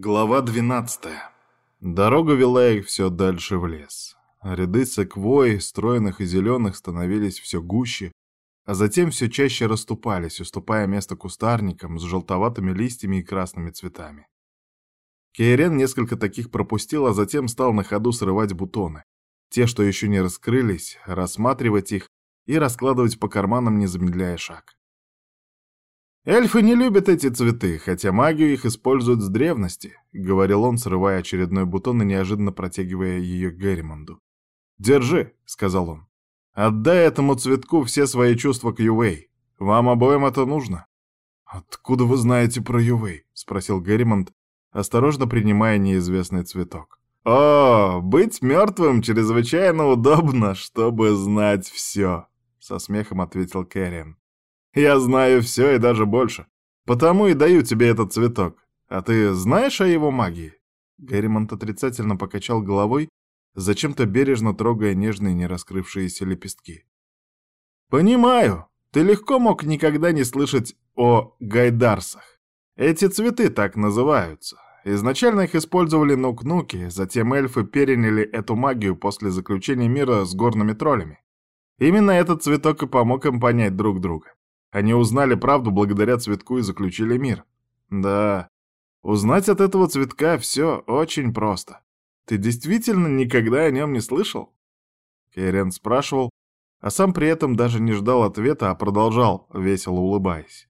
Глава 12. Дорога вела их все дальше в лес. Ряды секвой, стройных и зеленых, становились все гуще, а затем все чаще расступались, уступая место кустарникам с желтоватыми листьями и красными цветами. Кейрен несколько таких пропустил, а затем стал на ходу срывать бутоны. Те, что еще не раскрылись, рассматривать их и раскладывать по карманам, не замедляя шаг. «Эльфы не любят эти цветы, хотя магию их используют с древности», — говорил он, срывая очередной бутон и неожиданно протягивая ее Герримонду. «Держи», — сказал он. «Отдай этому цветку все свои чувства к Ювей. Вам обоим это нужно». «Откуда вы знаете про Ювей?» — спросил Герримонд, осторожно принимая неизвестный цветок. «О, быть мертвым чрезвычайно удобно, чтобы знать все», — со смехом ответил Кэрриан. Я знаю все и даже больше. Потому и даю тебе этот цветок. А ты знаешь о его магии?» Герримонт отрицательно покачал головой, зачем-то бережно трогая нежные нераскрывшиеся лепестки. «Понимаю. Ты легко мог никогда не слышать о гайдарсах. Эти цветы так называются. Изначально их использовали нук-нуки, затем эльфы переняли эту магию после заключения мира с горными троллями. Именно этот цветок и помог им понять друг друга. Они узнали правду благодаря цветку и заключили мир. Да, узнать от этого цветка все очень просто. Ты действительно никогда о нем не слышал? Керен спрашивал, а сам при этом даже не ждал ответа, а продолжал, весело улыбаясь.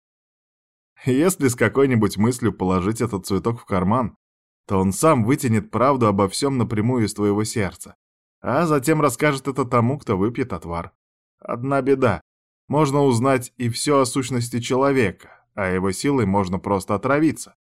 Если с какой-нибудь мыслью положить этот цветок в карман, то он сам вытянет правду обо всем напрямую из твоего сердца, а затем расскажет это тому, кто выпьет отвар. Одна беда. Можно узнать и все о сущности человека, а его силой можно просто отравиться.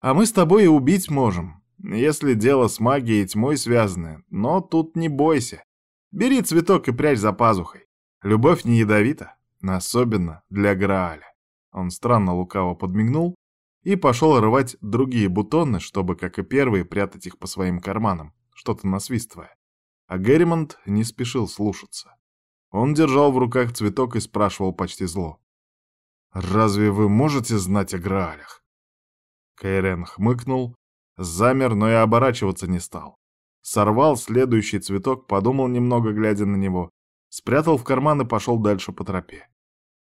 А мы с тобой и убить можем, если дело с магией и тьмой связаны, но тут не бойся. Бери цветок и прячь за пазухой. Любовь не ядовита, особенно для Грааля. Он странно лукаво подмигнул и пошел рвать другие бутоны, чтобы, как и первые, прятать их по своим карманам, что-то насвистывая. А Герримонт не спешил слушаться. Он держал в руках цветок и спрашивал почти зло. «Разве вы можете знать о Граалях?» Кайрен хмыкнул, замер, но и оборачиваться не стал. Сорвал следующий цветок, подумал немного, глядя на него, спрятал в карман и пошел дальше по тропе.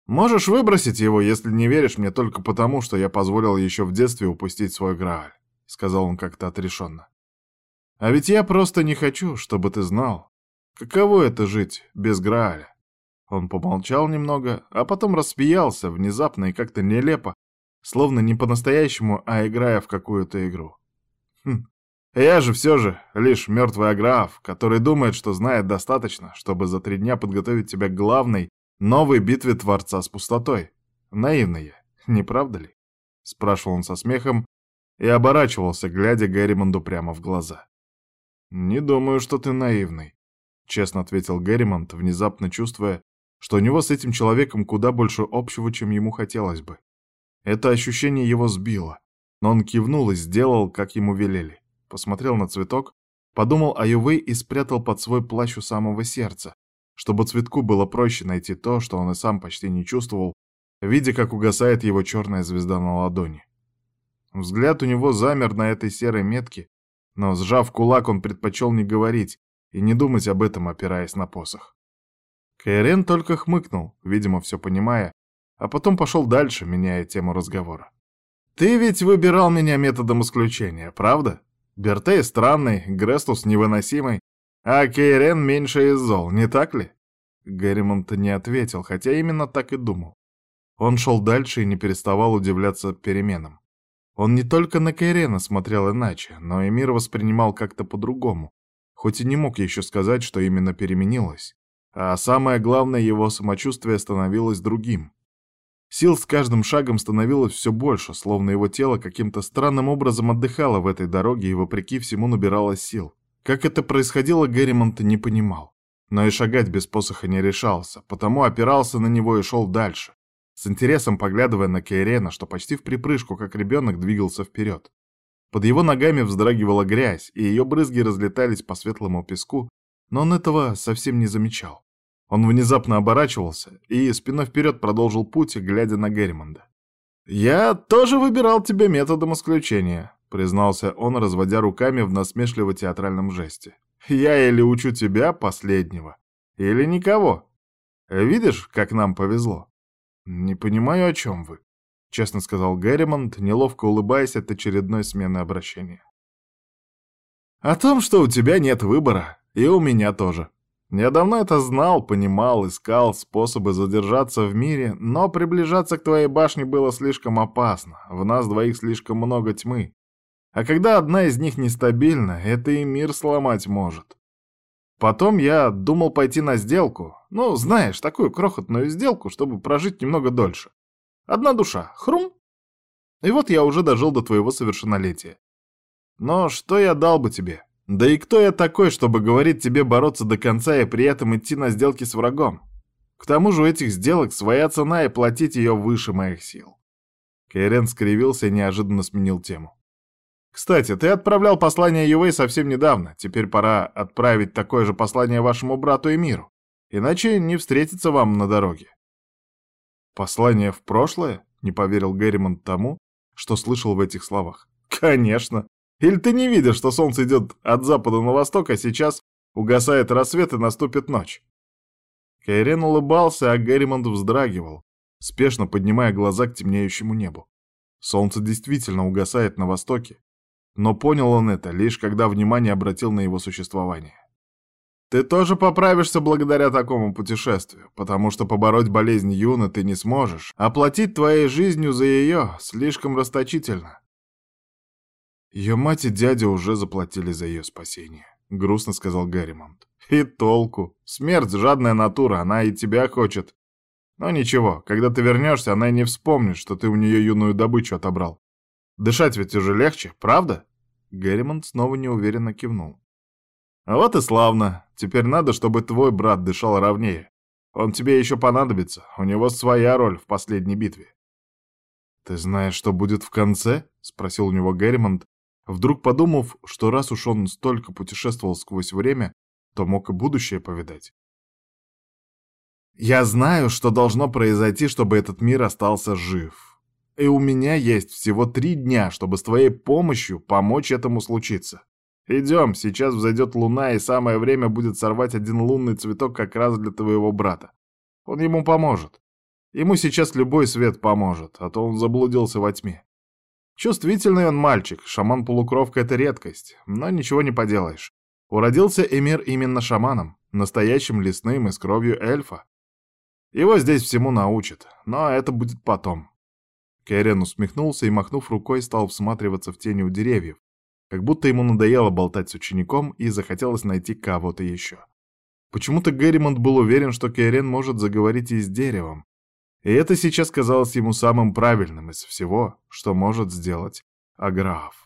«Можешь выбросить его, если не веришь мне только потому, что я позволил еще в детстве упустить свой Грааль», — сказал он как-то отрешенно. «А ведь я просто не хочу, чтобы ты знал, Каково это жить без Грааля? Он помолчал немного, а потом рассмеялся, внезапно и как-то нелепо, словно не по-настоящему, а играя в какую-то игру. Хм, я же все же лишь мертвый аграф, который думает, что знает достаточно, чтобы за три дня подготовить тебя к главной, новой битве Творца с пустотой. Наивный я, не правда ли? Спрашивал он со смехом и оборачивался, глядя Герримонду прямо в глаза. «Не думаю, что ты наивный», — честно ответил Герримонт, внезапно чувствуя, что у него с этим человеком куда больше общего, чем ему хотелось бы. Это ощущение его сбило, но он кивнул и сделал, как ему велели. Посмотрел на цветок, подумал о Ювей и спрятал под свой плащ у самого сердца, чтобы цветку было проще найти то, что он и сам почти не чувствовал, видя, как угасает его черная звезда на ладони. Взгляд у него замер на этой серой метке, но, сжав кулак, он предпочел не говорить, и не думать об этом, опираясь на посох. Кайрен только хмыкнул, видимо, все понимая, а потом пошел дальше, меняя тему разговора. «Ты ведь выбирал меня методом исключения, правда? Бертей странный, Грестус невыносимый, а Кейрен меньше из зол, не так ли?» Герримонт не ответил, хотя именно так и думал. Он шел дальше и не переставал удивляться переменам. Он не только на Кейрена смотрел иначе, но и мир воспринимал как-то по-другому, хоть и не мог еще сказать, что именно переменилось. А самое главное, его самочувствие становилось другим. Сил с каждым шагом становилось все больше, словно его тело каким-то странным образом отдыхало в этой дороге и вопреки всему набиралось сил. Как это происходило, Герримонт не понимал. Но и шагать без посоха не решался, потому опирался на него и шел дальше, с интересом поглядывая на Кейрена, что почти в припрыжку, как ребенок, двигался вперед. Под его ногами вздрагивала грязь, и ее брызги разлетались по светлому песку, но он этого совсем не замечал. Он внезапно оборачивался и спиной вперед продолжил путь, глядя на Герримонда. «Я тоже выбирал тебя методом исключения», — признался он, разводя руками в насмешливо-театральном жесте. «Я или учу тебя, последнего, или никого. Видишь, как нам повезло?» «Не понимаю, о чем вы», — честно сказал Герримонт, неловко улыбаясь от очередной смены обращения. «О том, что у тебя нет выбора, и у меня тоже. Я давно это знал, понимал, искал способы задержаться в мире, но приближаться к твоей башне было слишком опасно, в нас двоих слишком много тьмы. А когда одна из них нестабильна, это и мир сломать может. Потом я думал пойти на сделку, ну, знаешь, такую крохотную сделку, чтобы прожить немного дольше. Одна душа, хрум. И вот я уже дожил до твоего совершеннолетия. Но что я дал бы тебе? Да и кто я такой, чтобы говорить тебе бороться до конца и при этом идти на сделки с врагом? К тому же у этих сделок своя цена и платить ее выше моих сил. Кейрен скривился и неожиданно сменил тему. Кстати, ты отправлял послание Ювей совсем недавно. Теперь пора отправить такое же послание вашему брату и миру. Иначе не встретиться вам на дороге. Послание в прошлое? Не поверил Герримонт тому, что слышал в этих словах. Конечно. Или ты не видишь, что солнце идет от запада на восток, а сейчас угасает рассвет и наступит ночь?» Кайрен улыбался, а Герримонт вздрагивал, спешно поднимая глаза к темнеющему небу. Солнце действительно угасает на востоке, но понял он это, лишь когда внимание обратил на его существование. «Ты тоже поправишься благодаря такому путешествию, потому что побороть болезнь Юны ты не сможешь, а платить твоей жизнью за ее слишком расточительно. Ее мать и дядя уже заплатили за ее спасение, грустно сказал Гарримонт. И толку. Смерть — жадная натура, она и тебя хочет. Но ничего, когда ты вернешься, она и не вспомнит, что ты у нее юную добычу отобрал. Дышать ведь уже легче, правда? Гарримонт снова неуверенно кивнул. А вот и славно. Теперь надо, чтобы твой брат дышал ровнее. Он тебе еще понадобится, у него своя роль в последней битве. «Ты знаешь, что будет в конце?» — спросил у него Герримонт, Вдруг подумав, что раз уж он столько путешествовал сквозь время, то мог и будущее повидать. «Я знаю, что должно произойти, чтобы этот мир остался жив. И у меня есть всего три дня, чтобы с твоей помощью помочь этому случиться. Идем, сейчас взойдет луна, и самое время будет сорвать один лунный цветок как раз для твоего брата. Он ему поможет. Ему сейчас любой свет поможет, а то он заблудился во тьме. Чувствительный он мальчик, шаман-полукровка — это редкость, но ничего не поделаешь. Уродился Эмир именно шаманом, настоящим лесным и с кровью эльфа. Его здесь всему научат, но это будет потом. Кэрен усмехнулся и, махнув рукой, стал всматриваться в тени у деревьев, как будто ему надоело болтать с учеником и захотелось найти кого-то еще. Почему-то Герримонт был уверен, что Кэрен может заговорить и с деревом, и это сейчас казалось ему самым правильным из всего, что может сделать Аграф.